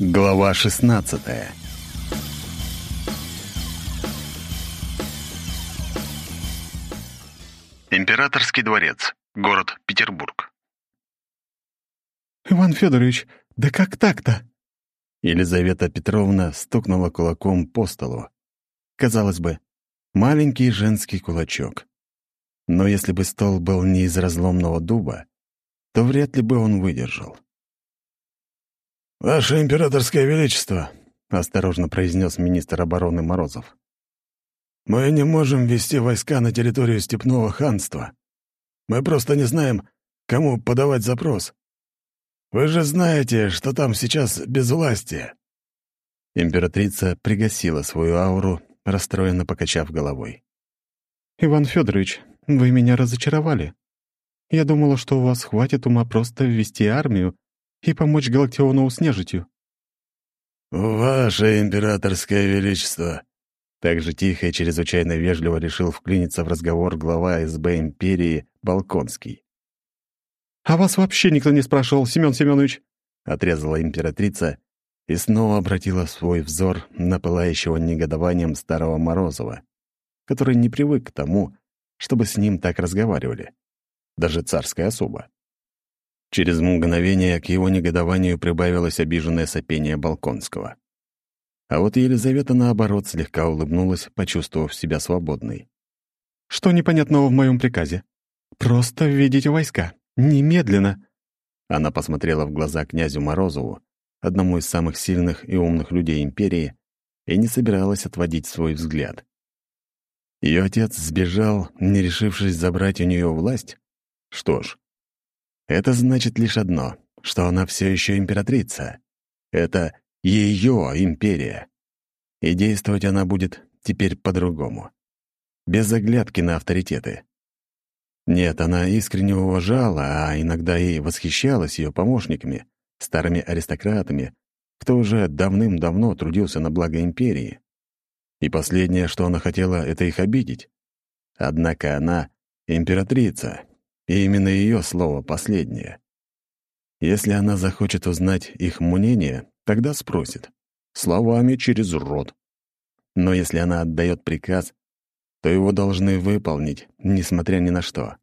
Глава 16 Императорский дворец. Город Петербург. «Иван Федорович, да как так-то?» Елизавета Петровна стукнула кулаком по столу. Казалось бы, маленький женский кулачок. Но если бы стол был не из разломного дуба, то вряд ли бы он выдержал. «Ваше императорское величество», — осторожно произнес министр обороны Морозов. «Мы не можем ввести войска на территорию Степного ханства. Мы просто не знаем, кому подавать запрос. Вы же знаете, что там сейчас безвластие». Императрица пригасила свою ауру, расстроенно покачав головой. «Иван Федорович, вы меня разочаровали. Я думала, что у вас хватит ума просто ввести армию и помочь Галактиону с нежитью». «Ваше императорское величество!» Так же тихо и чрезвычайно вежливо решил вклиниться в разговор глава СБ империи Балконский. «А вас вообще никто не спрашивал, Семен Семенович!» — отрезала императрица и снова обратила свой взор на пылающего негодованием старого Морозова, который не привык к тому, чтобы с ним так разговаривали. Даже царская особа. Через мгновение к его негодованию прибавилось обиженное сопение Балконского. А вот Елизавета, наоборот, слегка улыбнулась, почувствовав себя свободной. «Что непонятного в моем приказе? Просто введите войска. Немедленно!» Она посмотрела в глаза князю Морозову, одному из самых сильных и умных людей империи, и не собиралась отводить свой взгляд. Ее отец сбежал, не решившись забрать у нее власть? Что ж, это значит лишь одно, что она все еще императрица. Это ее империя. И действовать она будет теперь по-другому. Без заглядки на авторитеты. Нет, она искренне уважала, а иногда и восхищалась ее помощниками, старыми аристократами, кто уже давным-давно трудился на благо империи. И последнее, что она хотела, — это их обидеть. Однако она — императрица, и именно ее слово последнее. Если она захочет узнать их мнение, тогда спросит. Словами через рот. Но если она отдает приказ, то его должны выполнить, несмотря ни на что.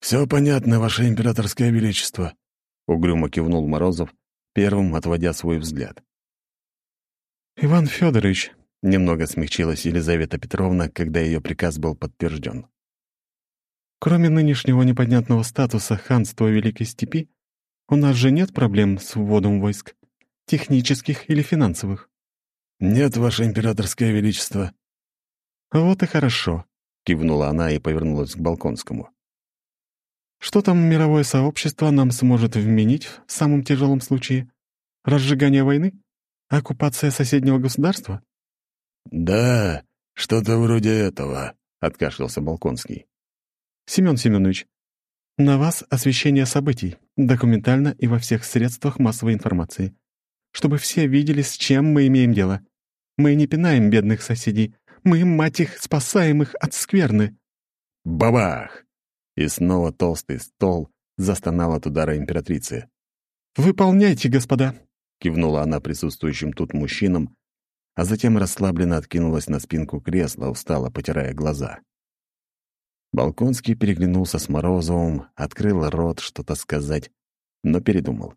«Все понятно, Ваше Императорское Величество», — угрюмо кивнул Морозов, первым отводя свой взгляд. «Иван Федорович», — немного смягчилась Елизавета Петровна, когда ее приказ был подтвержден. Кроме нынешнего непонятного статуса ханства Великой Степи, у нас же нет проблем с вводом войск, технических или финансовых. «Нет, Ваше Императорское Величество». «Вот и хорошо», — кивнула она и повернулась к Балконскому. «Что там мировое сообщество нам сможет вменить в самом тяжелом случае? Разжигание войны? Оккупация соседнего государства?» «Да, что-то вроде этого», — откашлялся Балконский. Семен Семенович, на вас освещение событий, документально и во всех средствах массовой информации, чтобы все видели, с чем мы имеем дело. Мы не пинаем бедных соседей, мы, мать их, спасаем их от скверны». Бабах! И снова толстый стол застонал от удара императрицы. «Выполняйте, господа!» — кивнула она присутствующим тут мужчинам, а затем расслабленно откинулась на спинку кресла, устало потирая глаза. Балконский переглянулся с Морозовым, открыл рот что-то сказать, но передумал.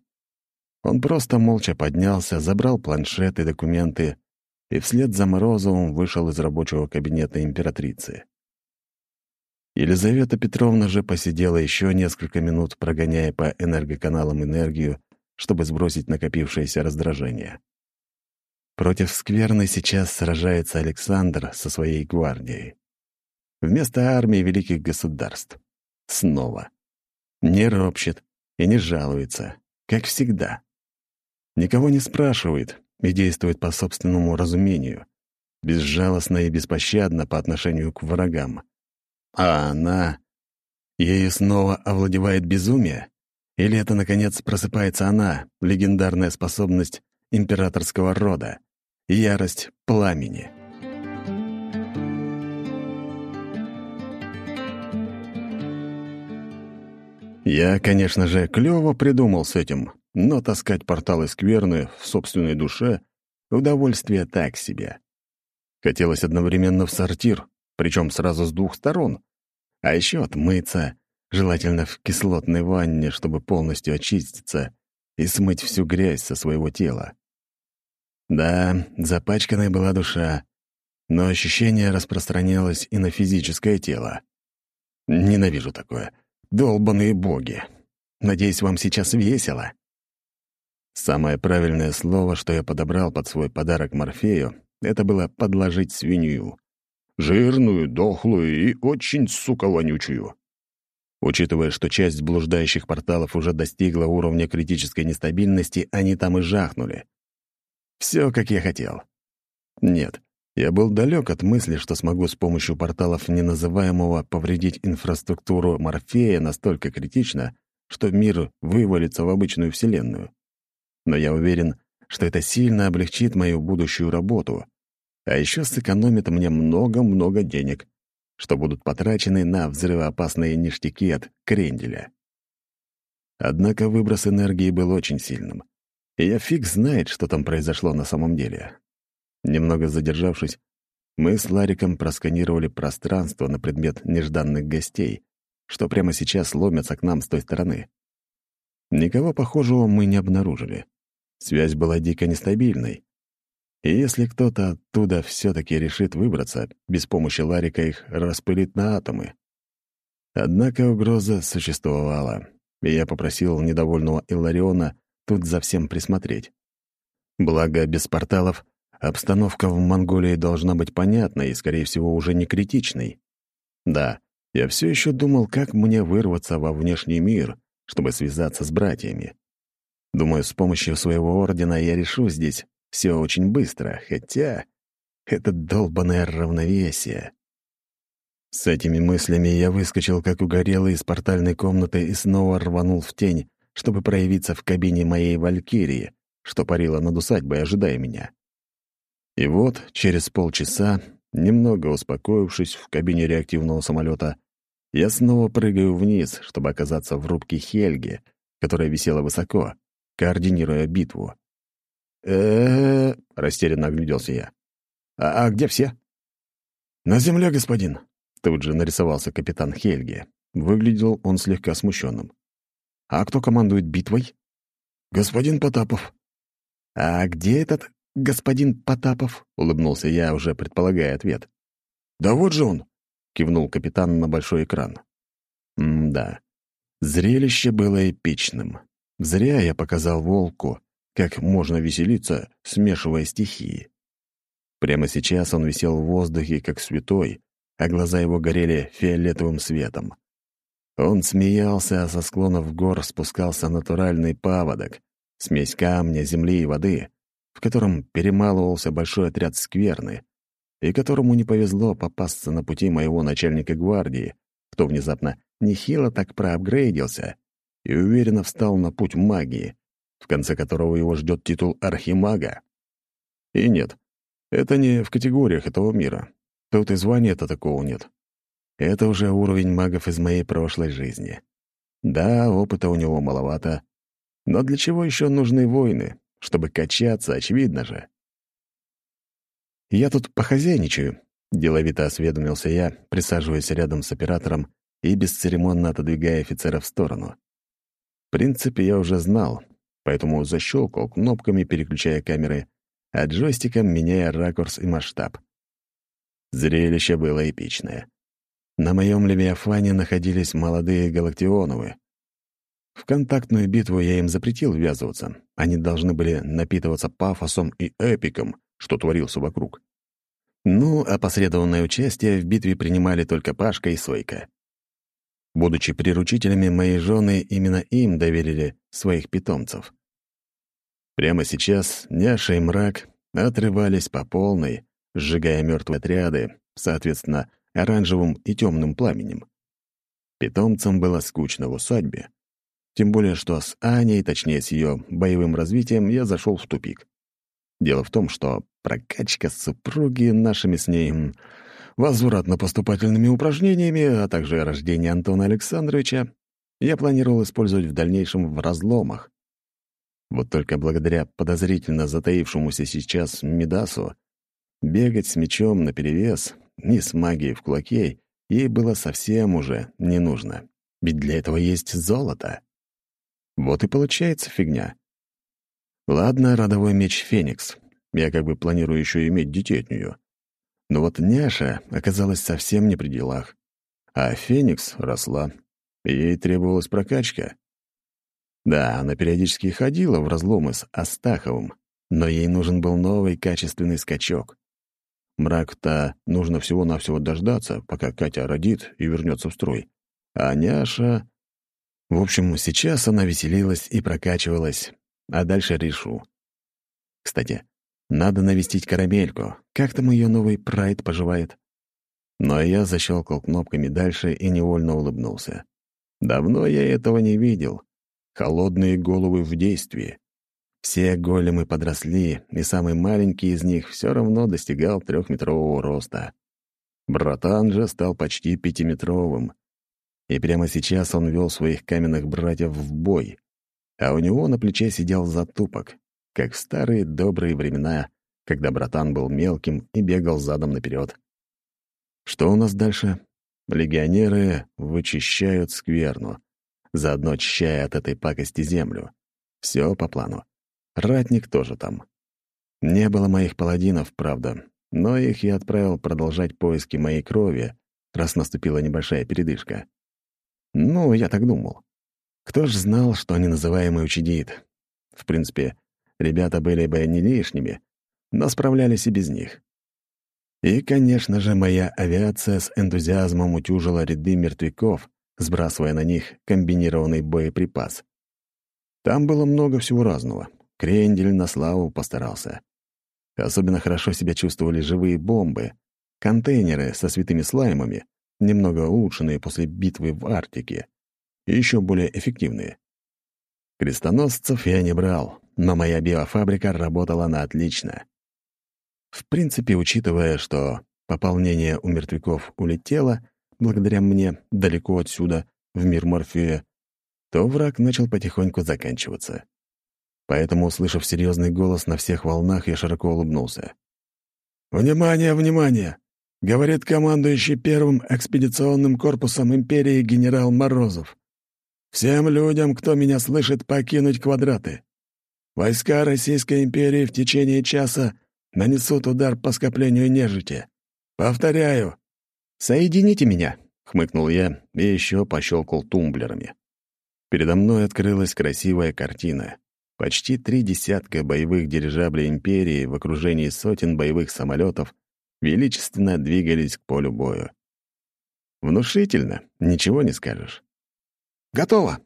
Он просто молча поднялся, забрал планшет и документы и вслед за Морозовым вышел из рабочего кабинета императрицы. Елизавета Петровна же посидела еще несколько минут, прогоняя по энергоканалам энергию, чтобы сбросить накопившееся раздражение. Против скверны сейчас сражается Александр со своей гвардией. Вместо армии великих государств. Снова. Не ропщет и не жалуется, как всегда. Никого не спрашивает и действует по собственному разумению, безжалостно и беспощадно по отношению к врагам. А она... Ею снова овладевает безумие? Или это, наконец, просыпается она, легендарная способность императорского рода, ярость пламени? Я, конечно же, клёво придумал с этим, но таскать порталы скверны в собственной душе — удовольствие так себе. Хотелось одновременно в сортир, причем сразу с двух сторон, а еще отмыться, желательно в кислотной ванне, чтобы полностью очиститься и смыть всю грязь со своего тела. Да, запачканная была душа, но ощущение распространялось и на физическое тело. Ненавижу такое. Долбаные боги. Надеюсь, вам сейчас весело. Самое правильное слово, что я подобрал под свой подарок Морфею, это было «подложить свинью». Жирную, дохлую и очень, сука, вонючую. Учитывая, что часть блуждающих порталов уже достигла уровня критической нестабильности, они там и жахнули. Все, как я хотел. Нет, я был далек от мысли, что смогу с помощью порталов неназываемого повредить инфраструктуру Морфея настолько критично, что мир вывалится в обычную Вселенную. Но я уверен, что это сильно облегчит мою будущую работу, а еще сэкономит мне много-много денег, что будут потрачены на взрывоопасные ништяки от кренделя. Однако выброс энергии был очень сильным, и я фиг знает, что там произошло на самом деле. Немного задержавшись, мы с Лариком просканировали пространство на предмет нежданных гостей, что прямо сейчас ломятся к нам с той стороны. Никого похожего мы не обнаружили. Связь была дико нестабильной. И если кто-то оттуда все таки решит выбраться, без помощи Ларика их распылит на атомы. Однако угроза существовала, и я попросил недовольного Иллариона тут за всем присмотреть. Благо, без порталов Обстановка в Монголии должна быть понятной и, скорее всего, уже не критичной. Да, я все еще думал, как мне вырваться во внешний мир, чтобы связаться с братьями. Думаю, с помощью своего ордена я решу здесь все очень быстро, хотя это долбанное равновесие. С этими мыслями я выскочил, как угорелый, из портальной комнаты и снова рванул в тень, чтобы проявиться в кабине моей валькирии, что парила над усадьбой, ожидая меня. И вот, через полчаса, немного успокоившись в кабине реактивного самолета, я снова прыгаю вниз, чтобы оказаться в рубке Хельги, которая висела высоко, координируя битву. э растерянно огляделся я. «А, «А где все?» «На земле, господин», — тут же нарисовался капитан Хельги. Выглядел он слегка смущенным. «А кто командует битвой?» «Господин Потапов». «А где этот господин Потапов?» — улыбнулся я, уже предполагая ответ. «Да вот же он!» — кивнул капитан на большой экран. «М-да. Зрелище было эпичным. Зря я показал волку, как можно веселиться, смешивая стихии. Прямо сейчас он висел в воздухе, как святой, а глаза его горели фиолетовым светом. Он смеялся, а со склонов гор спускался натуральный паводок, смесь камня, земли и воды, в котором перемалывался большой отряд скверны, и которому не повезло попасться на пути моего начальника гвардии, кто внезапно нехило так проапгрейдился и уверенно встал на путь магии, в конце которого его ждет титул архимага. И нет, это не в категориях этого мира. Тут и звания-то такого нет. Это уже уровень магов из моей прошлой жизни. Да, опыта у него маловато, но для чего еще нужны войны, чтобы качаться, очевидно же. «Я тут похозяйничаю», — деловито осведомился я, присаживаясь рядом с оператором и бесцеремонно отодвигая офицера в сторону. В принципе, я уже знал, поэтому защелкал кнопками, переключая камеры, а джойстиком меняя ракурс и масштаб. Зрелище было эпичное. На моем Левиафане находились молодые Галактионовы, в контактную битву я им запретил ввязываться. Они должны были напитываться пафосом и эпиком, что творился вокруг. Ну, а посредованное участие в битве принимали только Пашка и Сойка. Будучи приручителями, моей жены именно им доверили своих питомцев. Прямо сейчас Няша и Мрак отрывались по полной, сжигая мертвые отряды, соответственно, оранжевым и темным пламенем. Питомцам было скучно в усадьбе, тем более, что с Аней, точнее, с ее боевым развитием, я зашел в тупик. Дело в том, что прокачка супруги нашими с ней возвратно-поступательными упражнениями, а также рождение Антона Александровича, я планировал использовать в дальнейшем в разломах. Вот только благодаря подозрительно затаившемуся сейчас Медасу бегать с мечом наперевес, ни с магией в кулаке, ей было совсем уже не нужно. Ведь для этого есть золото. Вот и получается фигня. Ладно, родовой меч Феникс. Я как бы планирую еще иметь детей от нее. Но вот няша оказалась совсем не при делах. А Феникс росла. Ей требовалась прокачка. Да, она периодически ходила в разломы с Астаховым, но ей нужен был новый качественный скачок. Мрак-то нужно всего-навсего дождаться, пока Катя родит и вернется в строй. А няша... В общем, сейчас она веселилась и прокачивалась, а дальше решу. Кстати, надо навестить карамельку. Как там ее новый прайд поживает? Но я защелкал кнопками дальше и невольно улыбнулся. Давно я этого не видел. Холодные головы в действии. Все големы подросли, и самый маленький из них все равно достигал трехметрового роста. Братан же стал почти пятиметровым. И прямо сейчас он вел своих каменных братьев в бой, а у него на плече сидел затупок, как в старые добрые времена, когда братан был мелким и бегал задом наперед. Что у нас дальше? Легионеры вычищают скверну, заодно очищая от этой пакости землю. Все по плану. Ратник тоже там. Не было моих паладинов, правда, но их я отправил продолжать поиски моей крови, раз наступила небольшая передышка. Ну, я так думал. Кто ж знал, что неназываемый учудит? В принципе, ребята были бы не лишними, но справлялись и без них. И, конечно же, моя авиация с энтузиазмом утюжила ряды мертвяков, сбрасывая на них комбинированный боеприпас. Там было много всего разного. Крендель на славу постарался. Особенно хорошо себя чувствовали живые бомбы, контейнеры со святыми слаймами, немного улучшенные после битвы в Арктике, и еще более эффективные. Крестоносцев я не брал, но моя биофабрика работала на отлично. В принципе, учитывая, что пополнение у мертвяков улетело, благодаря мне, далеко отсюда, в мир Морфея, то враг начал потихоньку заканчиваться. Поэтому, услышав серьезный голос на всех волнах, я широко улыбнулся. «Внимание, внимание! Говорит командующий первым экспедиционным корпусом империи генерал Морозов. Всем людям, кто меня слышит, покинуть квадраты. Войска Российской империи в течение часа нанесут удар по скоплению нежити. Повторяю. «Соедините меня», — хмыкнул я и еще пощелкал тумблерами. Передо мной открылась красивая картина. Почти три десятка боевых дирижаблей Империи в окружении сотен боевых самолетов величественно двигались к полю боя. Внушительно, ничего не скажешь. «Готово!»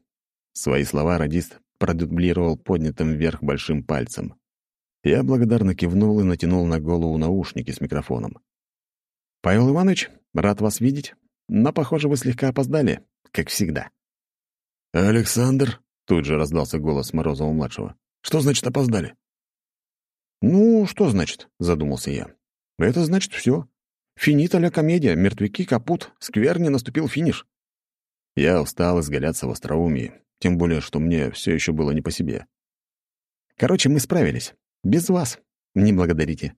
Свои слова радист продублировал поднятым вверх большим пальцем. Я благодарно кивнул и натянул на голову наушники с микрофоном. «Павел Иванович, рад вас видеть, но, похоже, вы слегка опоздали, как всегда». «Александр?» — тут же раздался голос Морозова-младшего. «Что значит опоздали?» «Ну, что значит?» — задумался я. «Это значит все. Финита ля комедия, мертвяки капут, скверни наступил финиш». Я устал изгаляться в остроумии, тем более, что мне все еще было не по себе. «Короче, мы справились. Без вас. Не благодарите».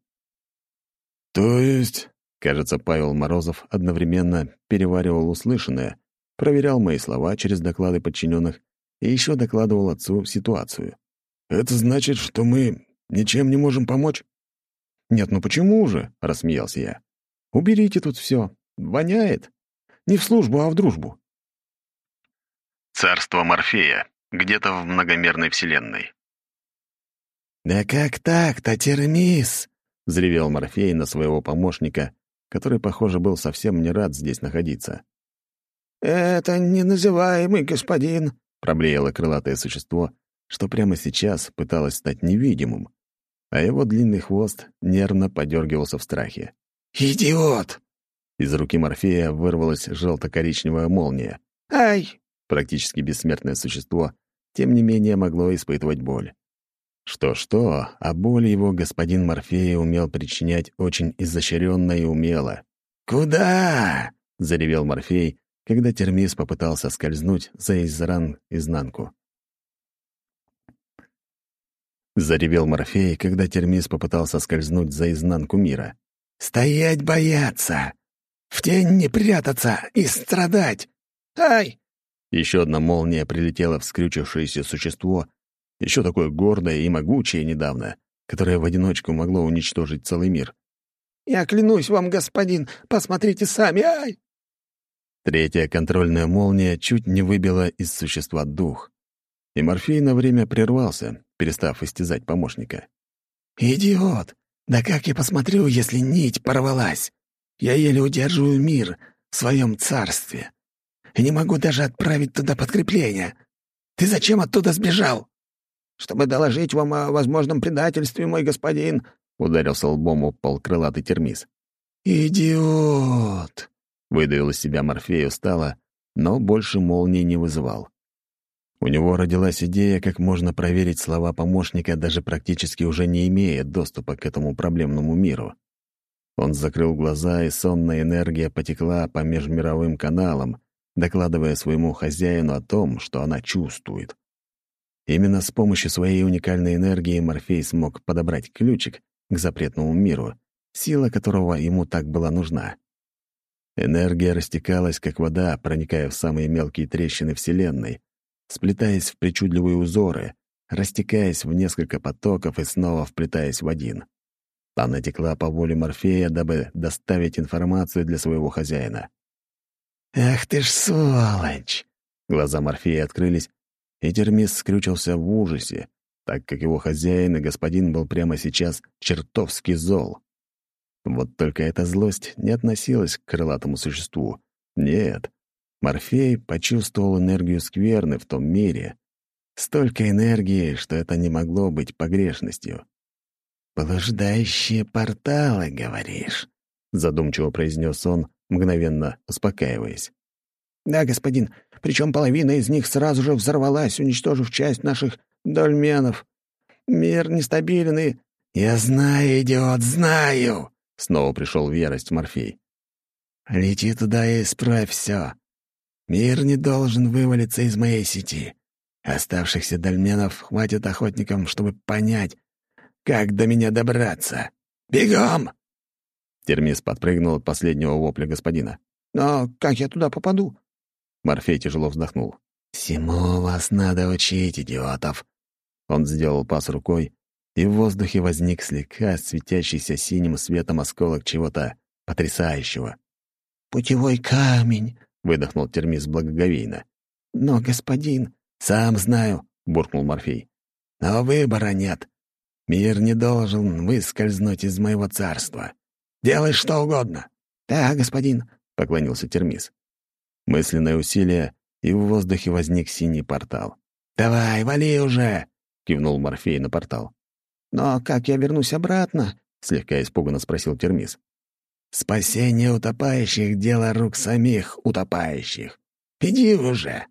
«То есть...» Кажется, Павел Морозов одновременно переваривал услышанное, проверял мои слова через доклады подчиненных и еще докладывал отцу ситуацию. «Это значит, что мы ничем не можем помочь?» «Нет, ну почему же?» — рассмеялся я. «Уберите тут все. Воняет. Не в службу, а в дружбу». Царство Морфея. Где-то в многомерной вселенной. «Да как так-то, Термис?» — взревел Морфей на своего помощника, который, похоже, был совсем не рад здесь находиться. «Это неназываемый господин», — проблеяло крылатое существо, что прямо сейчас пыталось стать невидимым, а его длинный хвост нервно подергивался в страхе. «Идиот!» Из руки Морфея вырвалась желто-коричневая молния. «Ай!» Практически бессмертное существо, тем не менее, могло испытывать боль. Что-что, а боль его господин Морфея умел причинять очень изощренно и умело. «Куда?» — заревел Морфей, когда Термис попытался скользнуть за Изран изнанку. — заревел Морфей, когда Термис попытался скользнуть за изнанку мира. «Стоять бояться! В тень не прятаться и страдать! Ай!» Еще одна молния прилетела в скрючившееся существо, еще такое гордое и могучее недавно, которое в одиночку могло уничтожить целый мир. «Я клянусь вам, господин, посмотрите сами, ай!» Третья контрольная молния чуть не выбила из существа дух. И Морфей на время прервался, перестав истязать помощника. «Идиот! Да как я посмотрю, если нить порвалась? Я еле удерживаю мир в своем царстве. И не могу даже отправить туда подкрепление. Ты зачем оттуда сбежал?» «Чтобы доложить вам о возможном предательстве, мой господин», — ударился лбом об пол крылатый термис. «Идиот!» — выдавил из себя Морфей устало, но больше молнии не вызывал. У него родилась идея, как можно проверить слова помощника, даже практически уже не имея доступа к этому проблемному миру. Он закрыл глаза, и сонная энергия потекла по межмировым каналам, докладывая своему хозяину о том, что она чувствует. Именно с помощью своей уникальной энергии Морфей смог подобрать ключик к запретному миру, сила которого ему так была нужна. Энергия растекалась, как вода, проникая в самые мелкие трещины Вселенной, сплетаясь в причудливые узоры, растекаясь в несколько потоков и снова вплетаясь в один. Она текла по воле Морфея, дабы доставить информацию для своего хозяина. «Ах ты ж сволочь!» Глаза Морфея открылись, и Термис скрючился в ужасе, так как его хозяин и господин был прямо сейчас чертовски зол. Вот только эта злость не относилась к крылатому существу. Нет, Морфей почувствовал энергию скверны в том мире. Столько энергии, что это не могло быть погрешностью. «Блуждающие порталы, говоришь?» — задумчиво произнес он, мгновенно успокаиваясь. «Да, господин, причем половина из них сразу же взорвалась, уничтожив часть наших дольменов. Мир нестабилен и...» «Я знаю, идиот, знаю!» — снова пришел в ярость Морфей. «Лети туда и исправь все. Мир не должен вывалиться из моей сети. Оставшихся дольменов хватит охотникам, чтобы понять, как до меня добраться. Бегом!» Термис подпрыгнул от последнего вопля господина. «Но как я туда попаду?» Морфей тяжело вздохнул. «Всему вас надо учить, идиотов!» Он сделал пас рукой, и в воздухе возник слегка светящийся синим светом осколок чего-то потрясающего. «Путевой камень!» — выдохнул Термис благоговейно. «Но, господин...» «Сам знаю», — буркнул Морфей. «Но выбора нет. Мир не должен выскользнуть из моего царства. Делай что угодно». «Да, господин», — поклонился Термис. Мысленное усилие, и в воздухе возник синий портал. «Давай, вали уже!» — кивнул Морфей на портал. «Но как я вернусь обратно?» — слегка испуганно спросил Термис. Спасение утопающих — дело рук самих утопающих. Иди уже.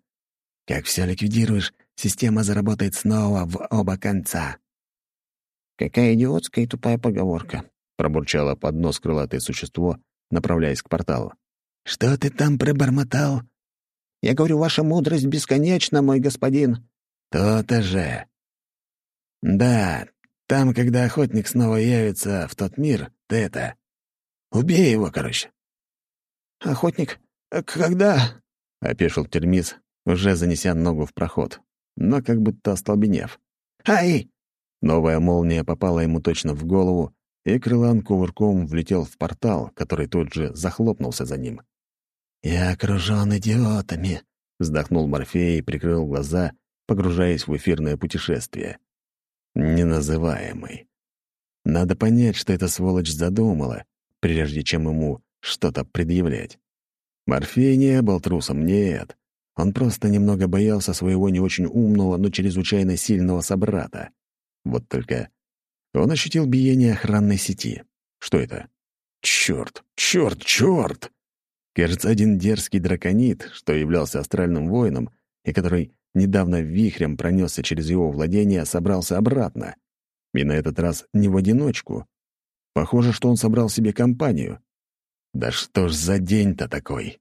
Как все ликвидируешь, система заработает снова в оба конца. Какая идиотская и тупая поговорка, — пробурчало под нос крылатое существо, направляясь к порталу. «Что ты там пробормотал?» «Я говорю, ваша мудрость бесконечна, мой господин». «То-то же. Да, там, когда охотник снова явится в тот мир, ты это... Убей его, короче». «Охотник? Когда?» — опешил Термис, уже занеся ногу в проход, но как будто остолбенев. «Ай!» Новая молния попала ему точно в голову, и крылан кувырком влетел в портал, который тут же захлопнулся за ним. «Я окружен идиотами», — вздохнул Морфей и прикрыл глаза, погружаясь в эфирное путешествие. Неназываемый. Надо понять, что эта сволочь задумала, прежде чем ему что-то предъявлять. Морфей не был трусом, нет. Он просто немного боялся своего не очень умного, но чрезвычайно сильного собрата. Вот только он ощутил биение охранной сети. Что это? Черт, черт, черт! Кажется, один дерзкий драконит, что являлся астральным воином и который недавно вихрем пронесся через его владение, собрался обратно. И на этот раз не в одиночку, Похоже, что он собрал себе компанию. Да что ж за день-то такой?